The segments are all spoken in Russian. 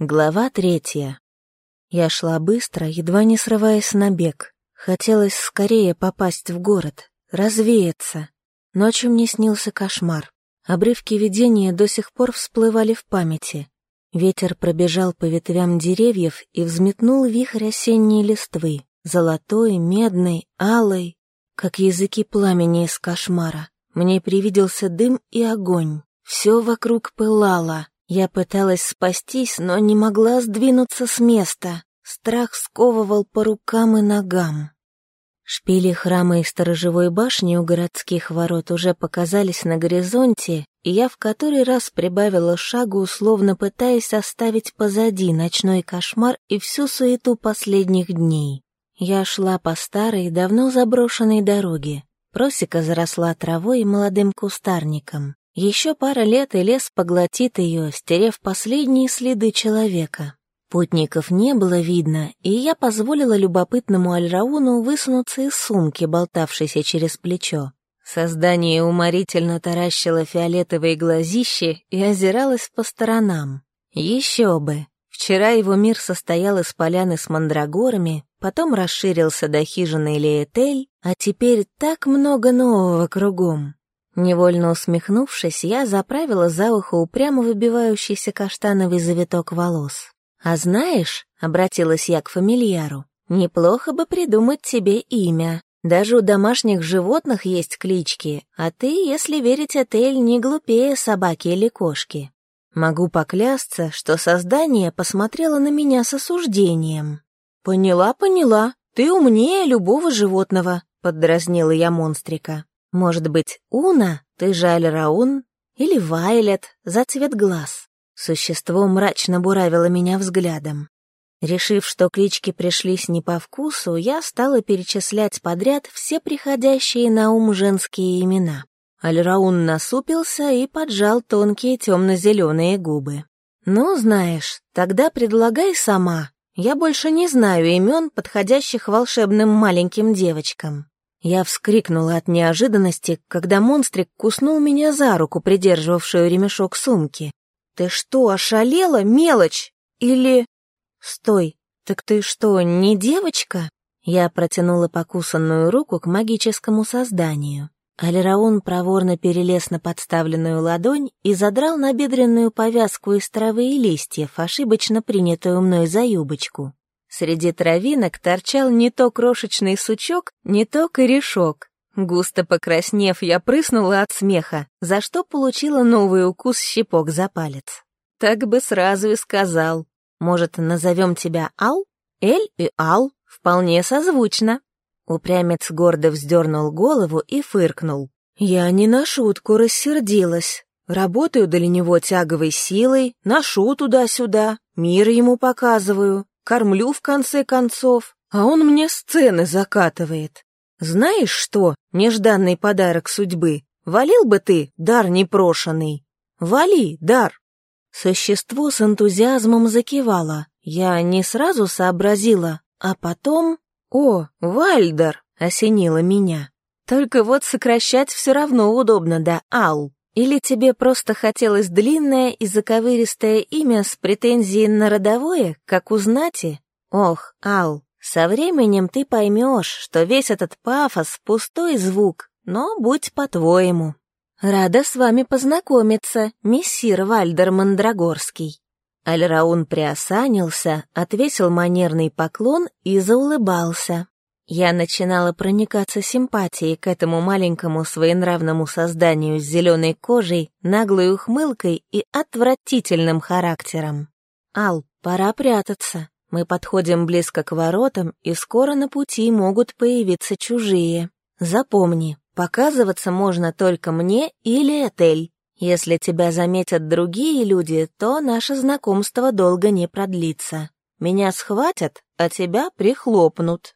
Глава третья. Я шла быстро, едва не срываясь на бег. Хотелось скорее попасть в город, развеяться. Ночью мне снился кошмар. Обрывки видения до сих пор всплывали в памяти. Ветер пробежал по ветвям деревьев и взметнул вихрь осенней листвы, золотой, медной, алой, как языки пламени из кошмара. Мне привиделся дым и огонь. Все вокруг пылало. Я пыталась спастись, но не могла сдвинуться с места. Страх сковывал по рукам и ногам. Шпили храма и сторожевой башни у городских ворот уже показались на горизонте, и я в который раз прибавила шагу, условно пытаясь оставить позади ночной кошмар и всю суету последних дней. Я шла по старой, давно заброшенной дороге. Просека заросла травой и молодым кустарником. Еще пара лет, и лес поглотит ее, стерев последние следы человека. Путников не было видно, и я позволила любопытному Альрауну высунуться из сумки, болтавшейся через плечо. Создание уморительно таращило фиолетовые глазищи и озиралось по сторонам. Еще бы! Вчера его мир состоял из поляны с мандрагорами, потом расширился до хижины Леетель, а теперь так много нового кругом. Невольно усмехнувшись, я заправила за ухо упрямо выбивающийся каштановый завиток волос. «А знаешь», — обратилась я к фамильяру, — «неплохо бы придумать тебе имя. Даже у домашних животных есть клички, а ты, если верить Этель, не глупее собаки или кошки». Могу поклясться, что создание посмотрело на меня с осуждением. «Поняла, поняла, ты умнее любого животного», — поддразнила я монстрика. Может быть, Уна, ты же Альраун, или Вайлет за цвет глаз. Существо мрачно буравило меня взглядом. Решив, что клички пришлись не по вкусу, я стала перечислять подряд все приходящие на ум женские имена. Альраун насупился и поджал тонкие темно-зеленые губы. «Ну, знаешь, тогда предлагай сама. Я больше не знаю имен, подходящих волшебным маленьким девочкам». Я вскрикнула от неожиданности, когда монстрик куснул меня за руку, придерживавшую ремешок сумки. «Ты что, ошалела, мелочь? Или...» «Стой, так ты что, не девочка?» Я протянула покусанную руку к магическому созданию. Алираун проворно перелез на подставленную ладонь и задрал набедренную повязку из травы и листьев, ошибочно принятую мной за юбочку. Среди травинок торчал не то крошечный сучок, не то корешок. Густо покраснев, я прыснула от смеха, за что получила новый укус щепок за палец. Так бы сразу и сказал. Может, назовем тебя Ал? Эль и Ал вполне созвучно. Упрямец гордо вздернул голову и фыркнул. Я не на шутку рассердилась. Работаю для него тяговой силой, ношу туда-сюда, мир ему показываю кормлю в конце концов, а он мне сцены закатывает. Знаешь что, нежданный подарок судьбы, валил бы ты, дар непрошенный. Вали, дар. Существо с энтузиазмом закивало. Я не сразу сообразила, а потом... О, Вальдер! осенило меня. Только вот сокращать все равно удобно, да, Ал. Или тебе просто хотелось длинное и заковыристое имя с претензией на родовое, как у знати? Ох, Ал, со временем ты поймешь, что весь этот пафос — пустой звук, но будь по-твоему. Рада с вами познакомиться, мессир Вальдер Мандрагорский. Альраун приосанился, отвесил манерный поклон и заулыбался. Я начинала проникаться симпатией к этому маленькому своенравному созданию с зеленой кожей, наглой ухмылкой и отвратительным характером. «Ал, пора прятаться. Мы подходим близко к воротам, и скоро на пути могут появиться чужие. Запомни, показываться можно только мне или Этель. Если тебя заметят другие люди, то наше знакомство долго не продлится. Меня схватят, а тебя прихлопнут».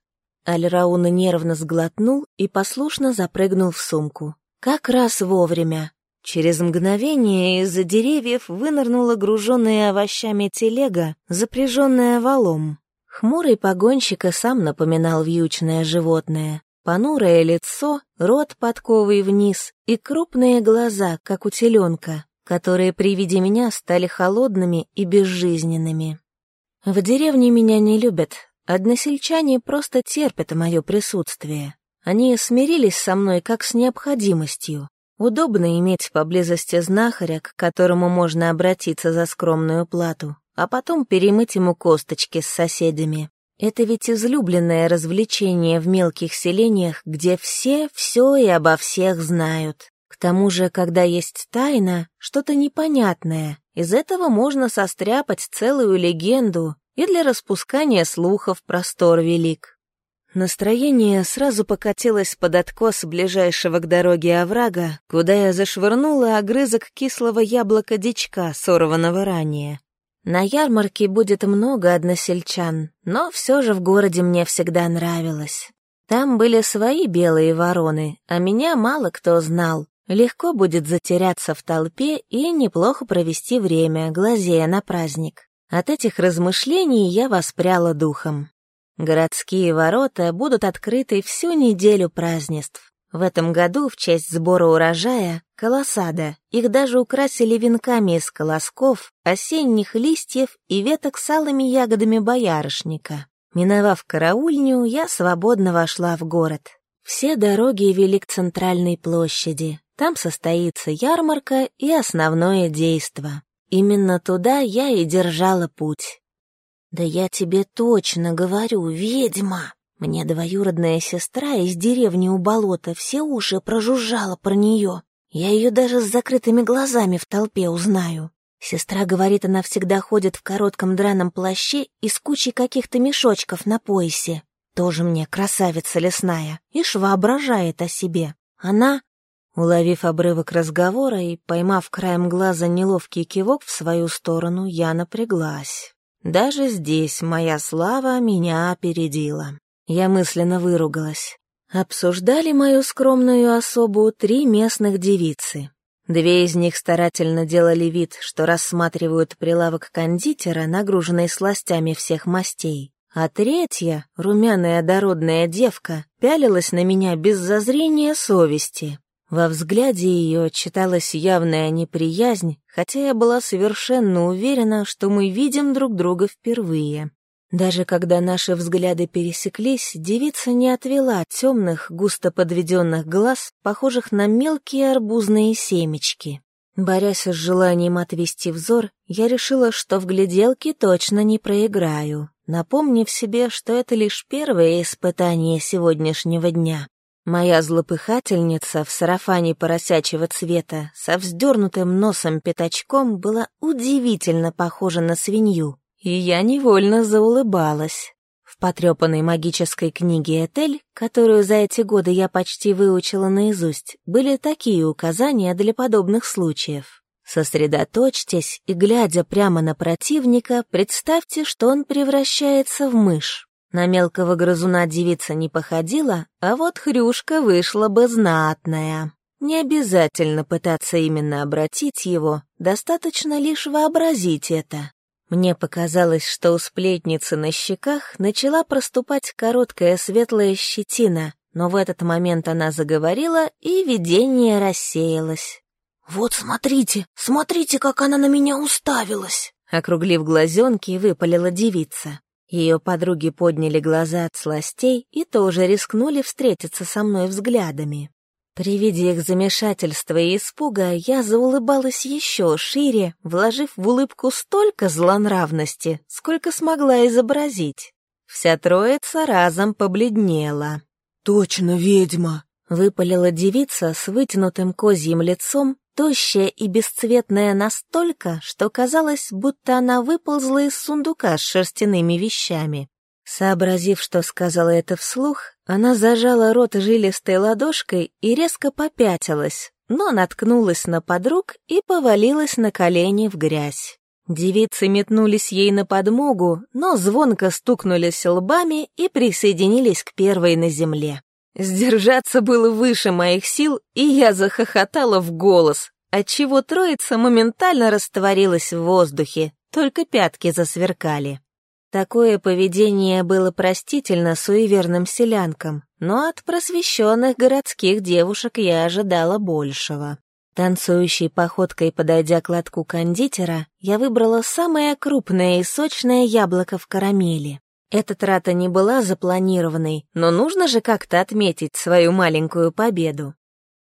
Альрауна нервно сглотнул и послушно запрыгнул в сумку. Как раз вовремя. Через мгновение из-за деревьев вынырнула груженная овощами телега, запряженная валом. Хмурый погонщик и сам напоминал вьючное животное. Понурое лицо, рот подковый вниз и крупные глаза, как у теленка. которые при виде меня стали холодными и безжизненными. В деревне меня не любят, односельчане просто терпят мое присутствие. Они смирились со мной как с необходимостью. Удобно иметь поблизости знахаря, к которому можно обратиться за скромную плату, а потом перемыть ему косточки с соседями. Это ведь излюбленное развлечение в мелких селениях, где все все и обо всех знают. К тому же, когда есть тайна, что-то непонятное, из этого можно состряпать целую легенду, и для распускания слухов простор велик. Настроение сразу покатилось под откос ближайшего к дороге оврага, куда я зашвырнула огрызок кислого яблока дичка, сорванного ранее. На ярмарке будет много односельчан, но все же в городе мне всегда нравилось. Там были свои белые вороны, а меня мало кто знал. Легко будет затеряться в толпе и неплохо провести время, глазея на праздник. От этих размышлений я воспряла духом. Городские ворота будут открыты всю неделю празднеств. В этом году в честь сбора урожая — колосада. Их даже украсили венками из колосков, осенних листьев и веток с алыми ягодами боярышника. Миновав караульню, я свободно вошла в город. Все дороги вели к центральной площади. Там состоится ярмарка и основное действо. Именно туда я и держала путь. «Да я тебе точно говорю, ведьма!» Мне двоюродная сестра из деревни у болота все уши прожужжала про нее. Я ее даже с закрытыми глазами в толпе узнаю. Сестра говорит, она всегда ходит в коротком драном плаще и с кучей каких-то мешочков на поясе. Тоже мне красавица лесная, ишь воображает о себе. Она, уловив обрывок разговора и поймав краем глаза неловкий кивок в свою сторону, я напряглась. Даже здесь моя слава меня опередила. Я мысленно выругалась. Обсуждали мою скромную особу три местных девицы. Две из них старательно делали вид, что рассматривают прилавок кондитера, нагруженный сластями всех мастей. А третья, румяная дородная девка, пялилась на меня без зазрения совести. Во взгляде ее читалась явная неприязнь, хотя я была совершенно уверена, что мы видим друг друга впервые. Даже когда наши взгляды пересеклись, девица не отвела темных, густо подведенных глаз, похожих на мелкие арбузные семечки. Борясь с желанием отвести взор, я решила, что в гляделке точно не проиграю, напомнив себе, что это лишь первое испытание сегодняшнего дня. Моя злопыхательница в сарафане поросячьего цвета со вздернутым носом-пятачком была удивительно похожа на свинью, и я невольно заулыбалась. В потрепанной магической книге «Этель», которую за эти годы я почти выучила наизусть, были такие указания для подобных случаев. Сосредоточьтесь и, глядя прямо на противника, представьте, что он превращается в мышь. На мелкого грызуна девица не походила, а вот хрюшка вышла бы знатная. Не обязательно пытаться именно обратить его, достаточно лишь вообразить это. Мне показалось, что у сплетницы на щеках начала проступать короткая светлая щетина, но в этот момент она заговорила, и видение рассеялось. «Вот смотрите, смотрите, как она на меня уставилась!» Округлив глазенки, выпалила девица. Ее подруги подняли глаза от сластей и тоже рискнули встретиться со мной взглядами. При виде их замешательства и испуга я заулыбалась еще шире, вложив в улыбку столько злонравности, сколько смогла изобразить. Вся троица разом побледнела. «Точно ведьма!» — выпалила девица с вытянутым козьим лицом тощая и бесцветная настолько, что казалось, будто она выползла из сундука с шерстяными вещами. Сообразив, что сказала это вслух, она зажала рот жилистой ладошкой и резко попятилась, но наткнулась на подруг и повалилась на колени в грязь. Девицы метнулись ей на подмогу, но звонко стукнулись лбами и присоединились к первой на земле. Сдержаться было выше моих сил, и я захохотала в голос, отчего троица моментально растворилась в воздухе, только пятки засверкали. Такое поведение было простительно суеверным селянкам, но от просвещенных городских девушек я ожидала большего. Танцующей походкой, подойдя к лотку кондитера, я выбрала самое крупное и сочное яблоко в карамели. Эта трата не была запланированной, но нужно же как-то отметить свою маленькую победу.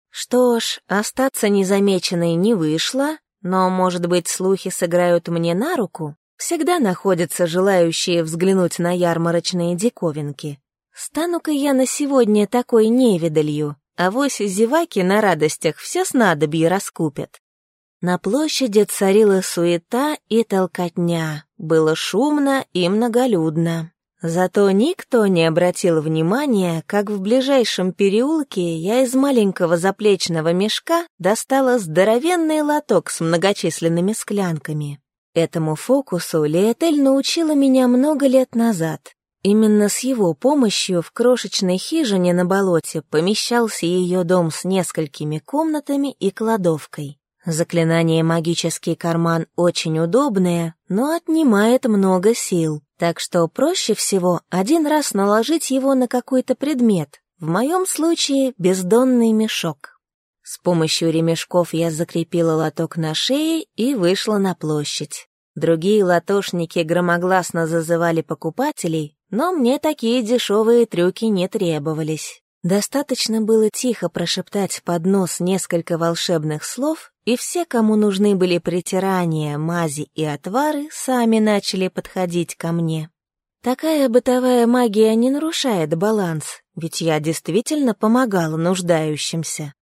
Что ж, остаться незамеченной не вышло, но, может быть, слухи сыграют мне на руку? Всегда находятся желающие взглянуть на ярмарочные диковинки. Стану-ка я на сегодня такой невидалью, а вось зеваки на радостях все снадобье раскупят. На площади царила суета и толкотня, было шумно и многолюдно. Зато никто не обратил внимания, как в ближайшем переулке я из маленького заплечного мешка достала здоровенный лоток с многочисленными склянками. Этому фокусу Леотель научила меня много лет назад. Именно с его помощью в крошечной хижине на болоте помещался ее дом с несколькими комнатами и кладовкой. Заклинание «Магический карман» очень удобное, но отнимает много сил, так что проще всего один раз наложить его на какой-то предмет, в моем случае бездонный мешок. С помощью ремешков я закрепила лоток на шее и вышла на площадь. Другие латошники громогласно зазывали покупателей, но мне такие дешевые трюки не требовались. Достаточно было тихо прошептать под нос несколько волшебных слов, и все, кому нужны были притирания, мази и отвары, сами начали подходить ко мне. Такая бытовая магия не нарушает баланс, ведь я действительно помогала нуждающимся.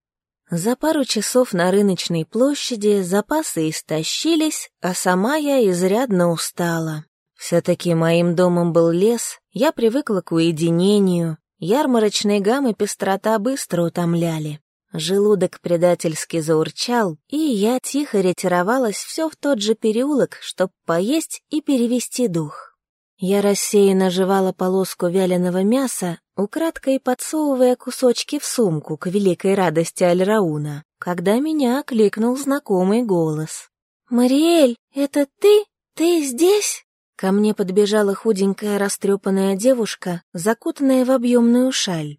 За пару часов на рыночной площади запасы истощились, а сама я изрядно устала. Все-таки моим домом был лес, я привыкла к уединению, ярмарочные гаммы пестрота быстро утомляли. Желудок предательски заурчал, и я тихо ретировалась все в тот же переулок, чтоб поесть и перевести дух. Я рассеянно жевала полоску вяленого мяса, украдкой подсовывая кусочки в сумку к великой радости Альрауна, когда меня окликнул знакомый голос. «Мариэль, это ты? Ты здесь?» Ко мне подбежала худенькая растрепанная девушка, закутанная в объемную шаль.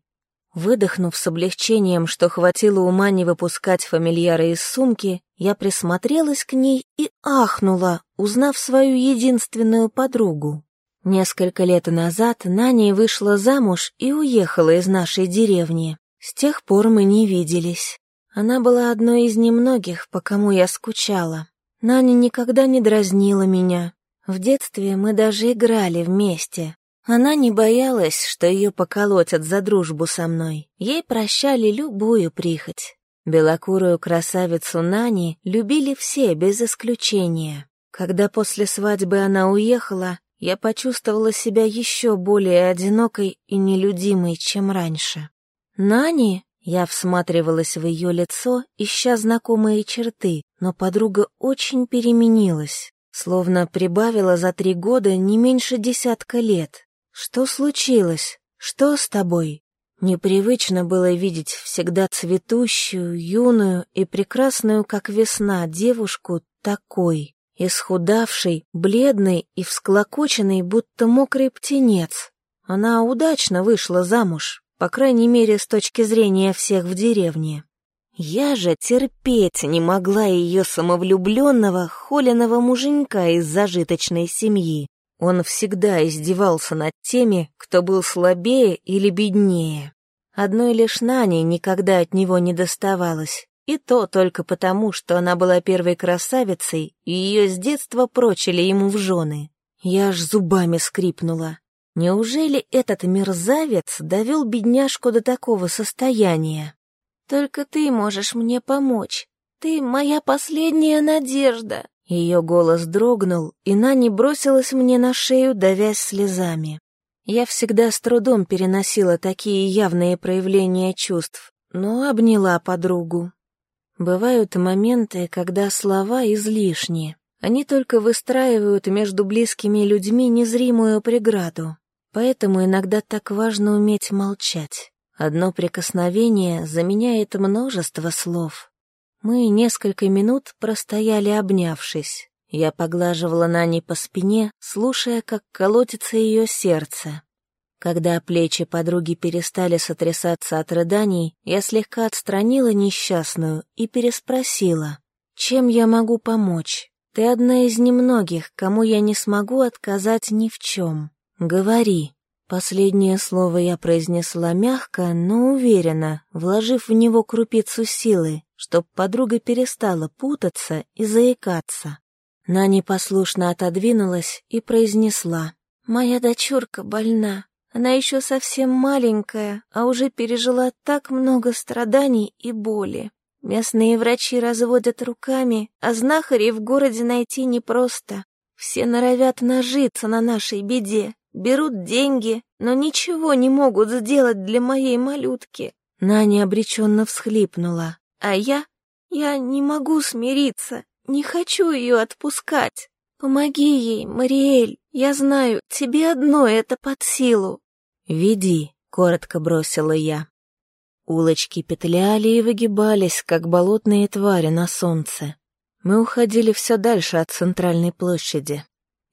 Выдохнув с облегчением, что хватило ума не выпускать фамильяра из сумки, я присмотрелась к ней и ахнула, узнав свою единственную подругу. Несколько лет назад Наня вышла замуж и уехала из нашей деревни. С тех пор мы не виделись. Она была одной из немногих, по кому я скучала. Наня никогда не дразнила меня, в детстве мы даже играли вместе. Она не боялась, что ее поколотят за дружбу со мной. Ей прощали любую прихоть. Белокурую красавицу Нани любили все, без исключения. Когда после свадьбы она уехала, я почувствовала себя еще более одинокой и нелюдимой, чем раньше. «Нани?» Я всматривалась в ее лицо, ища знакомые черты, но подруга очень переменилась. Словно прибавила за три года не меньше десятка лет. Что случилось? Что с тобой? Непривычно было видеть всегда цветущую, юную и прекрасную, как весна, девушку такой, исхудавшей, бледной и всклокоченной, будто мокрый птенец. Она удачно вышла замуж, по крайней мере, с точки зрения всех в деревне. Я же терпеть не могла ее самовлюбленного, холеного муженька из зажиточной семьи. Он всегда издевался над теми, кто был слабее или беднее. Одной лишь Нане никогда от него не доставалось, и то только потому, что она была первой красавицей, и ее с детства прочили ему в жены. Я аж зубами скрипнула. Неужели этот мерзавец довел бедняжку до такого состояния? Только ты можешь мне помочь. Ты моя последняя надежда. Ее голос дрогнул, и Нани бросилась мне на шею, давясь слезами. Я всегда с трудом переносила такие явные проявления чувств, но обняла подругу. Бывают моменты, когда слова излишни. Они только выстраивают между близкими людьми незримую преграду. Поэтому иногда так важно уметь молчать. Одно прикосновение заменяет множество слов. Мы несколько минут простояли, обнявшись. Я поглаживала Нани по спине, слушая, как колотится ее сердце. Когда плечи подруги перестали сотрясаться от рыданий, я слегка отстранила несчастную и переспросила, «Чем я могу помочь? Ты одна из немногих, кому я не смогу отказать ни в чем. Говори». Последнее слово я произнесла мягко, но уверенно, вложив в него крупицу силы, чтоб подруга перестала путаться и заикаться. Нани послушно отодвинулась и произнесла. «Моя дочурка больна. Она еще совсем маленькая, а уже пережила так много страданий и боли. Местные врачи разводят руками, а знахарей в городе найти непросто. Все норовят нажиться на нашей беде, берут деньги, но ничего не могут сделать для моей малютки. Наня обреченно всхлипнула. А я? Я не могу смириться, не хочу ее отпускать. Помоги ей, Мариэль, я знаю, тебе одно это под силу. «Веди», — коротко бросила я. Улочки петляли и выгибались, как болотные твари на солнце. Мы уходили все дальше от центральной площади.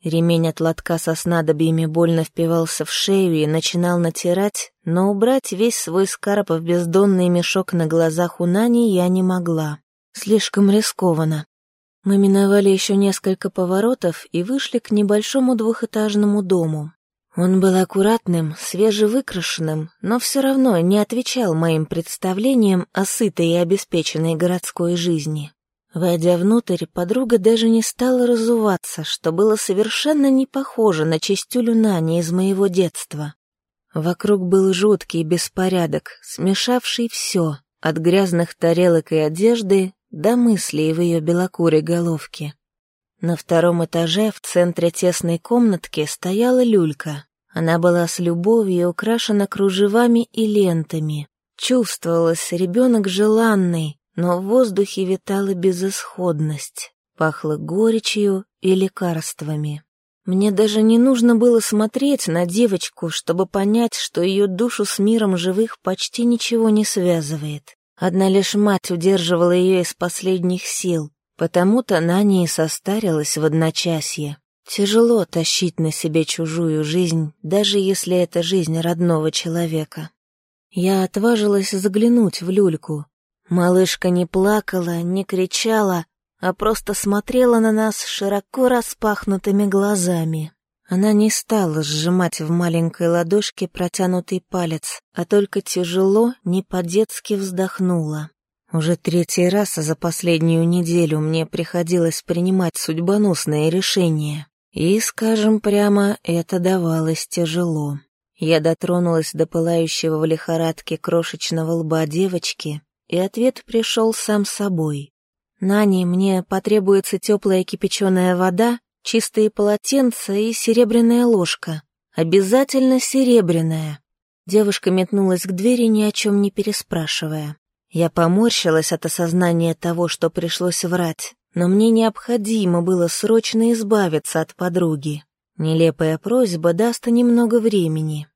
Ремень от лотка со снадобьями больно впивался в шею и начинал натирать, но убрать весь свой скарб в бездонный мешок на глазах у Нани я не могла. Слишком рискованно. Мы миновали еще несколько поворотов и вышли к небольшому двухэтажному дому. Он был аккуратным, свежевыкрашенным, но все равно не отвечал моим представлениям о сытой и обеспеченной городской жизни. Войдя внутрь, подруга даже не стала разуваться, что было совершенно не похоже на чистюлю Нани из моего детства. Вокруг был жуткий беспорядок, смешавший все, от грязных тарелок и одежды до мыслей в ее белокурой головке. На втором этаже в центре тесной комнатки стояла люлька. Она была с любовью украшена кружевами и лентами. Чувствовалось, ребенок желанный, но в воздухе витала безысходность. Пахло горечью и лекарствами. Мне даже не нужно было смотреть на девочку, чтобы понять, что ее душу с миром живых почти ничего не связывает. Одна лишь мать удерживала ее из последних сил, Потому-то Нани и состарилась в одночасье. Тяжело тащить на себе чужую жизнь, даже если это жизнь родного человека. Я отважилась заглянуть в люльку. Малышка не плакала, не кричала, а просто смотрела на нас широко распахнутыми глазами. Она не стала сжимать в маленькой ладошке протянутый палец, а только тяжело, не по-детски вздохнула. Уже третий раз за последнюю неделю мне приходилось принимать судьбоносные решения. И, скажем прямо, это давалось тяжело. Я дотронулась до пылающего в лихорадке крошечного лба девочки, и ответ пришел сам собой. «Нани, мне потребуется теплая кипяченая вода, чистые полотенца и серебряная ложка. Обязательно серебряная». Девушка метнулась к двери, ни о чем не переспрашивая. Я поморщилась от осознания того, что пришлось врать, но мне необходимо было срочно избавиться от подруги. Нелепая просьба даст немного времени.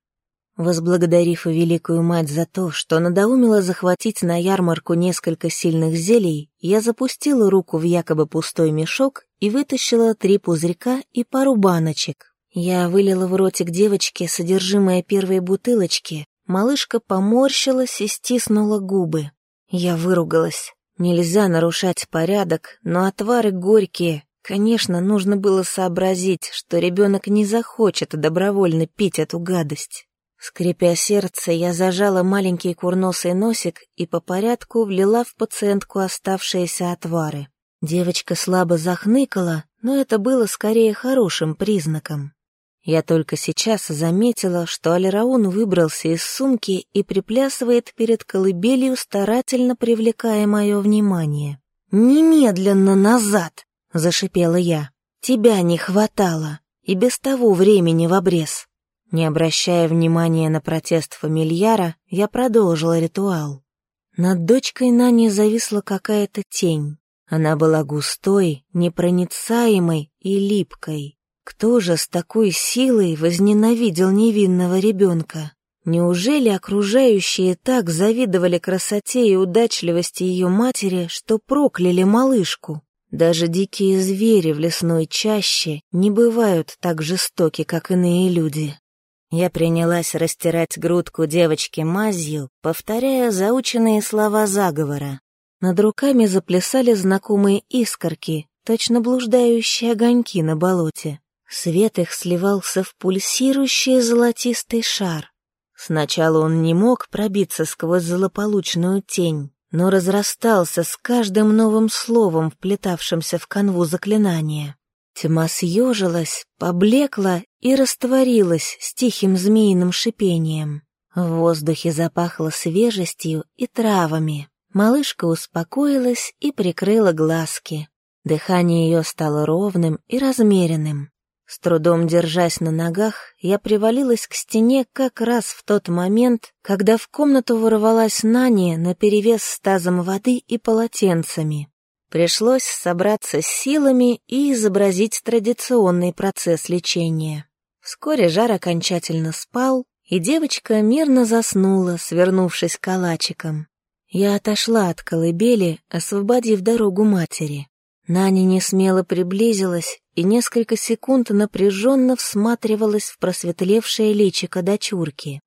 Возблагодарив великую мать за то, что надоумила захватить на ярмарку несколько сильных зелий, я запустила руку в якобы пустой мешок и вытащила три пузырька и пару баночек. Я вылила в ротик девочки содержимое первой бутылочки, малышка поморщилась и стиснула губы. Я выругалась. Нельзя нарушать порядок, но отвары горькие. Конечно, нужно было сообразить, что ребенок не захочет добровольно пить эту гадость. Скрипя сердце, я зажала маленький курносый носик и по порядку влила в пациентку оставшиеся отвары. Девочка слабо захныкала, но это было скорее хорошим признаком. Я только сейчас заметила, что Алираун выбрался из сумки и приплясывает перед колыбелью, старательно привлекая мое внимание. «Немедленно назад!» — зашипела я. «Тебя не хватало, и без того времени в обрез». Не обращая внимания на протест фамильяра, я продолжила ритуал. Над дочкой Нани зависла какая-то тень. Она была густой, непроницаемой и липкой. Кто же с такой силой возненавидел невинного ребенка? Неужели окружающие так завидовали красоте и удачливости ее матери, что прокляли малышку? Даже дикие звери в лесной чаще не бывают так жестоки, как иные люди. Я принялась растирать грудку девочки мазью, повторяя заученные слова заговора. Над руками заплясали знакомые искорки, точно блуждающие огоньки на болоте. Свет их сливался в пульсирующий золотистый шар. Сначала он не мог пробиться сквозь злополучную тень, но разрастался с каждым новым словом, вплетавшимся в канву заклинания. Тьма съежилась, поблекла и растворилась с тихим змеиным шипением. В воздухе запахло свежестью и травами. Малышка успокоилась и прикрыла глазки. Дыхание ее стало ровным и размеренным. С трудом держась на ногах, я привалилась к стене как раз в тот момент, когда в комнату ворвалась Нани наперевес с тазом воды и полотенцами. Пришлось собраться с силами и изобразить традиционный процесс лечения. Вскоре жар окончательно спал, и девочка мирно заснула, свернувшись калачиком. Я отошла от колыбели, освободив дорогу матери. Наня не смело приблизилась и несколько секунд напряженно всматривалась в просветлевшее личико дочурки.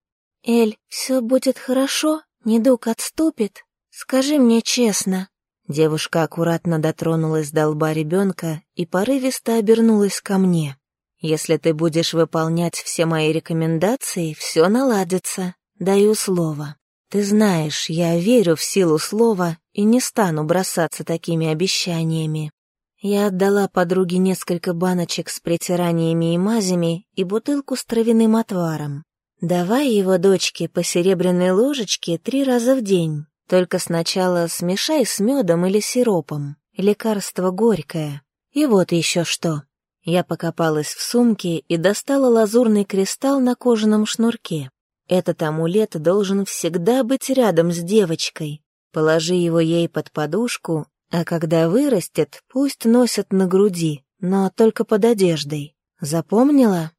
«Эль, все будет хорошо? Недуг отступит? Скажи мне честно». Девушка аккуратно дотронулась до лба ребенка и порывисто обернулась ко мне. «Если ты будешь выполнять все мои рекомендации, все наладится. Даю слово». Ты знаешь, я верю в силу слова и не стану бросаться такими обещаниями. Я отдала подруге несколько баночек с притираниями и мазями и бутылку с травяным отваром. Давай его дочке по серебряной ложечке три раза в день. Только сначала смешай с медом или сиропом. Лекарство горькое. И вот еще что. Я покопалась в сумке и достала лазурный кристалл на кожаном шнурке. Этот амулет должен всегда быть рядом с девочкой. Положи его ей под подушку, а когда вырастет, пусть носят на груди, но только под одеждой. Запомнила?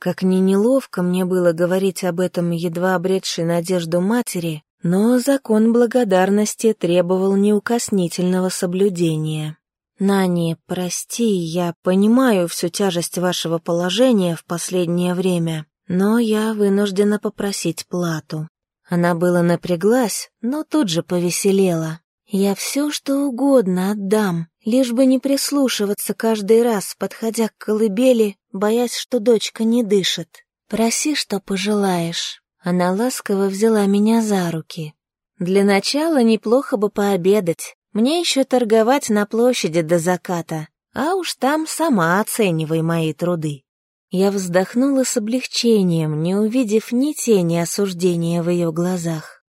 Как ни неловко мне было говорить об этом едва обретшей надежду матери, но закон благодарности требовал неукоснительного соблюдения. «Нани, прости, я понимаю всю тяжесть вашего положения в последнее время, но я вынуждена попросить плату. Она было напряглась, но тут же повеселела. Я все, что угодно отдам, лишь бы не прислушиваться каждый раз, подходя к колыбели, боясь, что дочка не дышит. Проси, что пожелаешь. Она ласково взяла меня за руки. Для начала неплохо бы пообедать. Мне еще торговать на площади до заката, а уж там сама оценивай мои труды. Я вздохнула с облегчением, не увидев ни тени осуждения в ее глазах.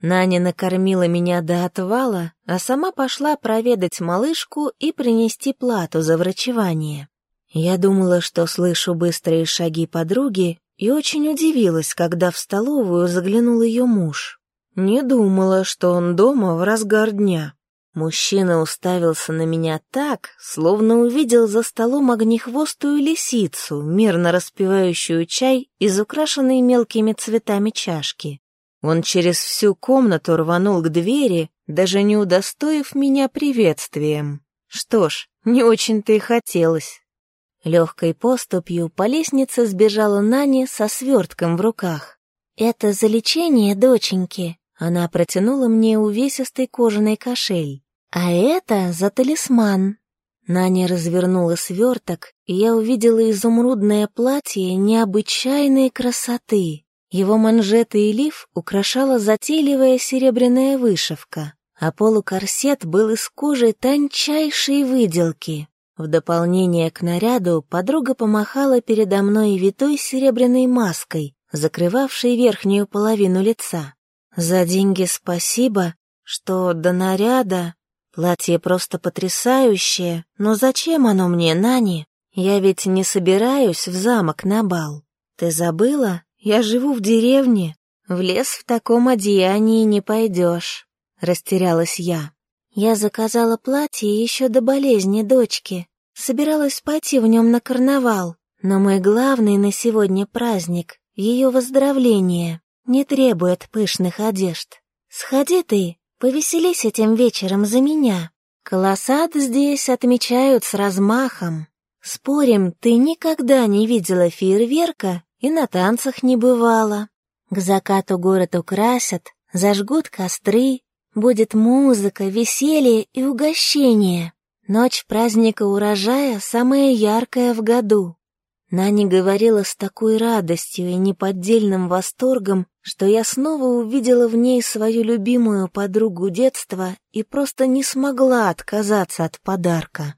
Наня накормила меня до отвала, а сама пошла проведать малышку и принести плату за врачевание. Я думала, что слышу быстрые шаги подруги, и очень удивилась, когда в столовую заглянул ее муж. Не думала, что он дома в разгар дня. Мужчина уставился на меня так, словно увидел за столом огнехвостую лисицу, мирно распивающую чай из украшенной мелкими цветами чашки. Он через всю комнату рванул к двери, даже не удостоив меня приветствием. Что ж, не очень-то и хотелось. Легкой поступью по лестнице сбежала Нани со свертком в руках. «Это за лечение доченьки», она протянула мне увесистый кожаный кошель. А это за талисман. Наня развернула сверток, и я увидела изумрудное платье необычайной красоты. Его манжеты и лиф украшала затейливая серебряная вышивка, а полукорсет был из кожи тончайшей выделки. В дополнение к наряду подруга помахала передо мной витой серебряной маской, закрывавшей верхнюю половину лица. За деньги спасибо, что до наряда Платье просто потрясающее, но зачем оно мне, Нани? Я ведь не собираюсь в замок на бал. Ты забыла? Я живу в деревне. В лес в таком одеянии не пойдешь. Растерялась я. Я заказала платье еще до болезни дочки. Собиралась пойти в нем на карнавал. Но мой главный на сегодня праздник, ее выздоровление, не требует пышных одежд. Сходи ты, Повеселись этим вечером за меня. Колосад здесь отмечают с размахом. Спорим, ты никогда не видела фейерверка и на танцах не бывало. К закату город украсят, зажгут костры, будет музыка, веселье и угощение. Ночь праздника урожая самая яркая в году. Нани говорила с такой радостью и неподдельным восторгом, что я снова увидела в ней свою любимую подругу детства и просто не смогла отказаться от подарка.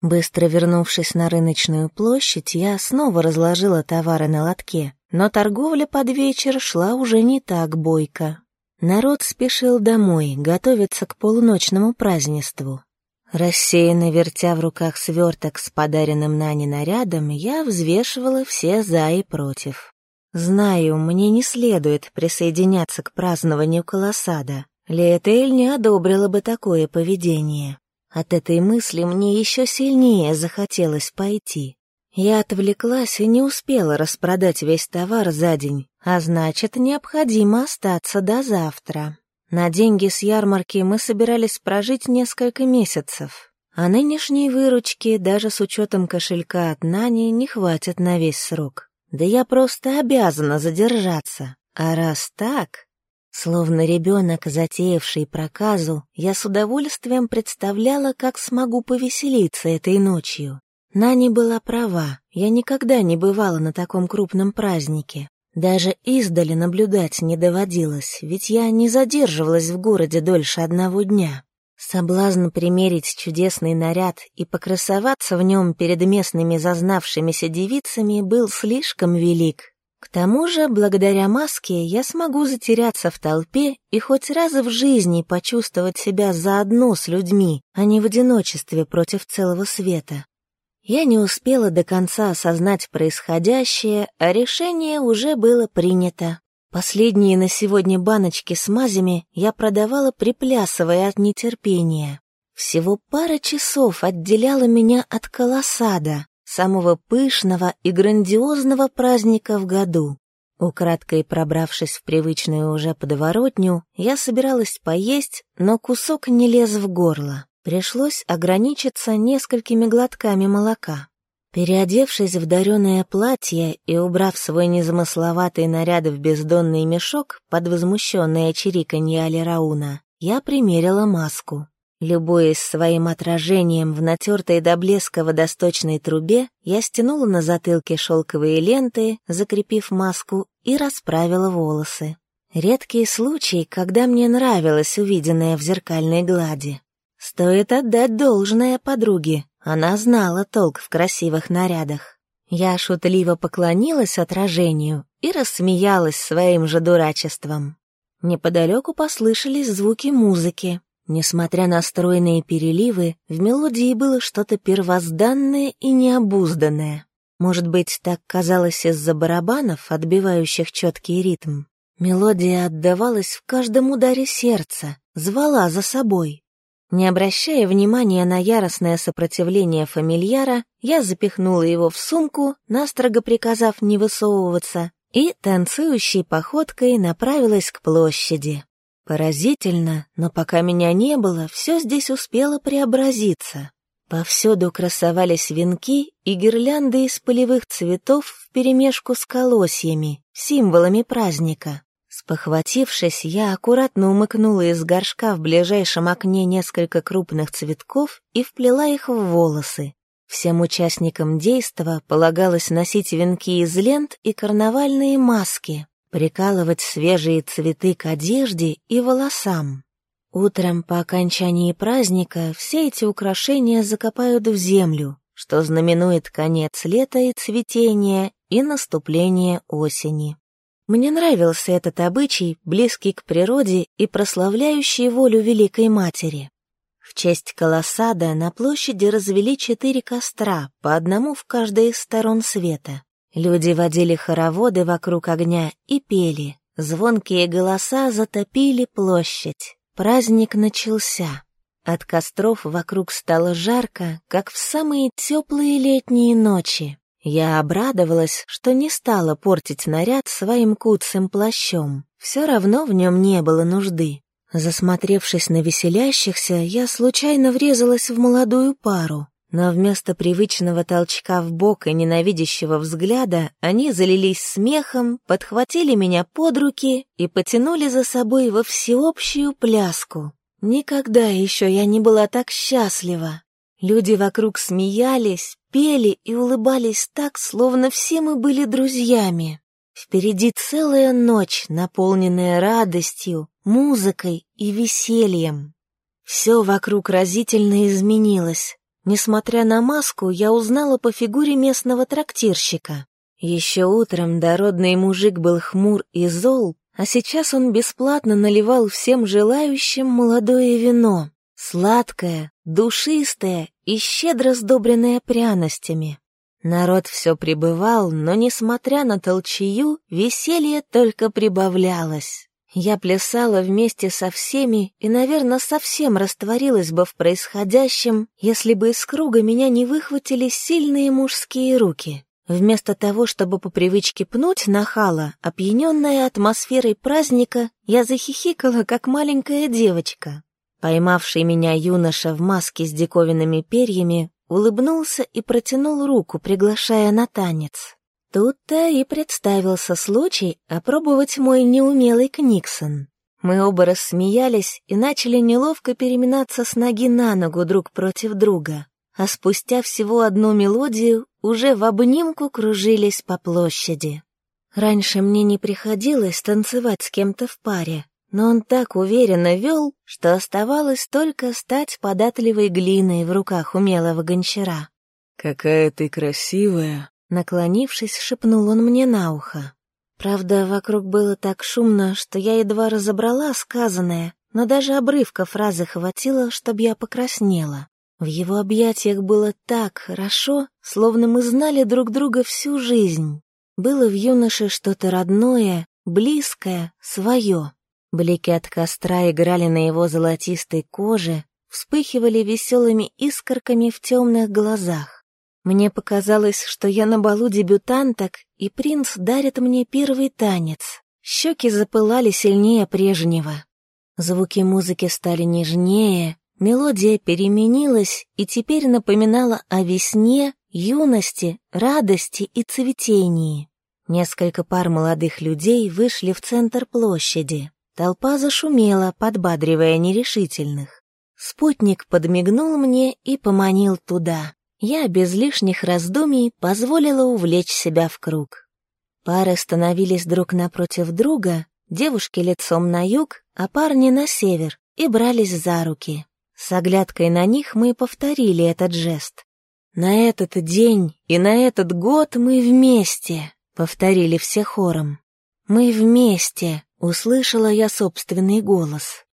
Быстро вернувшись на рыночную площадь, я снова разложила товары на лотке, но торговля под вечер шла уже не так бойко. Народ спешил домой, готовиться к полуночному празднеству. Рассеянно вертя в руках сверток с подаренным Нане нарядом, я взвешивала все «за» и «против». Знаю, мне не следует присоединяться к празднованию колосада. Леэтель не одобрила бы такое поведение. От этой мысли мне еще сильнее захотелось пойти. Я отвлеклась и не успела распродать весь товар за день, а значит, необходимо остаться до завтра. На деньги с ярмарки мы собирались прожить несколько месяцев, а нынешней выручки, даже с учетом кошелька от Нани, не хватит на весь срок. Да я просто обязана задержаться. А раз так... Словно ребенок, затеявший проказу, я с удовольствием представляла, как смогу повеселиться этой ночью. Нани была права, я никогда не бывала на таком крупном празднике. Даже издали наблюдать не доводилось, ведь я не задерживалась в городе дольше одного дня. Соблазн примерить чудесный наряд и покрасоваться в нем перед местными зазнавшимися девицами был слишком велик. К тому же, благодаря маске, я смогу затеряться в толпе и хоть раз в жизни почувствовать себя заодно с людьми, а не в одиночестве против целого света. Я не успела до конца осознать происходящее, а решение уже было принято. Последние на сегодня баночки с мазями я продавала, приплясывая от нетерпения. Всего пара часов отделяла меня от колоссада, самого пышного и грандиозного праздника в году. Украдкой пробравшись в привычную уже подворотню, я собиралась поесть, но кусок не лез в горло. Пришлось ограничиться несколькими глотками молока. Переодевшись в дареное платье и убрав свой незамысловатый наряд в бездонный мешок под возмущенное чириканье Али Рауна, я примерила маску. Любуясь своим отражением в натертой до блеска водосточной трубе, я стянула на затылке шелковые ленты, закрепив маску, и расправила волосы. Редкий случай, когда мне нравилось увиденное в зеркальной глади. Стоит отдать должное подруге, она знала толк в красивых нарядах. Я шутливо поклонилась отражению и рассмеялась своим же дурачеством. Неподалеку послышались звуки музыки. Несмотря на стройные переливы, в мелодии было что-то первозданное и необузданное. Может быть, так казалось из-за барабанов, отбивающих четкий ритм. Мелодия отдавалась в каждом ударе сердца, звала за собой. Не обращая внимания на яростное сопротивление фамильяра, я запихнула его в сумку, настрого приказав не высовываться, и танцующей походкой направилась к площади. Поразительно, но пока меня не было, все здесь успело преобразиться. Повсюду красовались венки и гирлянды из полевых цветов вперемешку с колосьями, символами праздника. Спохватившись, я аккуратно умыкнула из горшка в ближайшем окне несколько крупных цветков и вплела их в волосы. Всем участникам действа полагалось носить венки из лент и карнавальные маски, прикалывать свежие цветы к одежде и волосам. Утром по окончании праздника все эти украшения закопают в землю, что знаменует конец лета и цветения и наступление осени. Мне нравился этот обычай, близкий к природе и прославляющий волю Великой Матери. В честь колоссада на площади развели четыре костра, по одному в каждой из сторон света. Люди водили хороводы вокруг огня и пели. Звонкие голоса затопили площадь. Праздник начался. От костров вокруг стало жарко, как в самые теплые летние ночи. Я обрадовалась, что не стала портить наряд своим куцым плащом. Все равно в нем не было нужды. Засмотревшись на веселящихся, я случайно врезалась в молодую пару. но вместо привычного толчка в бок и ненавидящего взгляда они залились смехом, подхватили меня под руки и потянули за собой во всеобщую пляску. Никогда еще я не была так счастлива. Люди вокруг смеялись, пели и улыбались так, словно все мы были друзьями. Впереди целая ночь, наполненная радостью, музыкой и весельем. Все вокруг разительно изменилось. Несмотря на маску, я узнала по фигуре местного трактирщика. Еще утром дородный мужик был хмур и зол, а сейчас он бесплатно наливал всем желающим молодое вино, сладкое, душистое и щедро сдобренное пряностями. Народ все прибывал, но, несмотря на толчею, веселье только прибавлялось. Я плясала вместе со всеми и, наверное, совсем растворилась бы в происходящем, если бы из круга меня не выхватили сильные мужские руки. Вместо того, чтобы по привычке пнуть нахала, опьяненная атмосферой праздника, я захихикала, как маленькая девочка. Поймавший меня юноша в маске с диковинными перьями улыбнулся и протянул руку, приглашая на танец. Тут-то и представился случай опробовать мой неумелый Книксон. Мы оба рассмеялись и начали неловко переминаться с ноги на ногу друг против друга, а спустя всего одну мелодию уже в обнимку кружились по площади. Раньше мне не приходилось танцевать с кем-то в паре, но он так уверенно вел, что оставалось только стать податливой глиной в руках умелого гончара. «Какая ты красивая!» Наклонившись, шепнул он мне на ухо. Правда, вокруг было так шумно, что я едва разобрала сказанное, но даже обрывка фразы хватило, чтобы я покраснела. В его объятиях было так хорошо, словно мы знали друг друга всю жизнь. Было в юноше что-то родное, близкое, свое. Блики от костра играли на его золотистой коже, вспыхивали веселыми искорками в темных глазах. Мне показалось, что я на балу дебютанток, и принц дарит мне первый танец. Щеки запылали сильнее прежнего. Звуки музыки стали нежнее, мелодия переменилась и теперь напоминала о весне, юности, радости и цветении. Несколько пар молодых людей вышли в центр площади. Толпа зашумела, подбадривая нерешительных. Спутник подмигнул мне и поманил туда я без лишних раздумий позволила увлечь себя в круг. Пары становились друг напротив друга, девушки лицом на юг, а парни на север, и брались за руки. С оглядкой на них мы повторили этот жест. «На этот день и на этот год мы вместе», — повторили все хором. «Мы вместе», — услышала я собственный голос.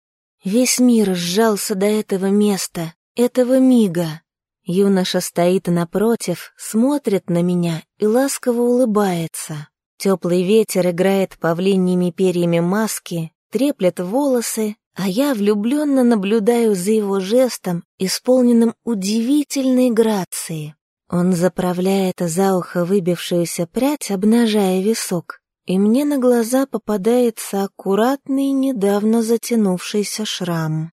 Весь мир сжался до этого места, этого мига, Юноша стоит напротив, смотрит на меня и ласково улыбается. Теплый ветер играет павлиньими перьями маски, треплет волосы, а я влюбленно наблюдаю за его жестом, исполненным удивительной грацией. Он заправляет за ухо выбившуюся прядь, обнажая висок, и мне на глаза попадается аккуратный, недавно затянувшийся шрам.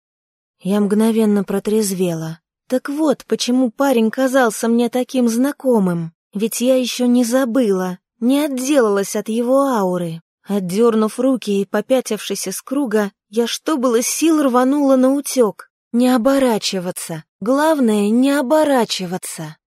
Я мгновенно протрезвела. Так вот, почему парень казался мне таким знакомым. Ведь я еще не забыла, не отделалась от его ауры. Отдернув руки и попятившись из круга, я что было сил рванула на утек. Не оборачиваться. Главное, не оборачиваться.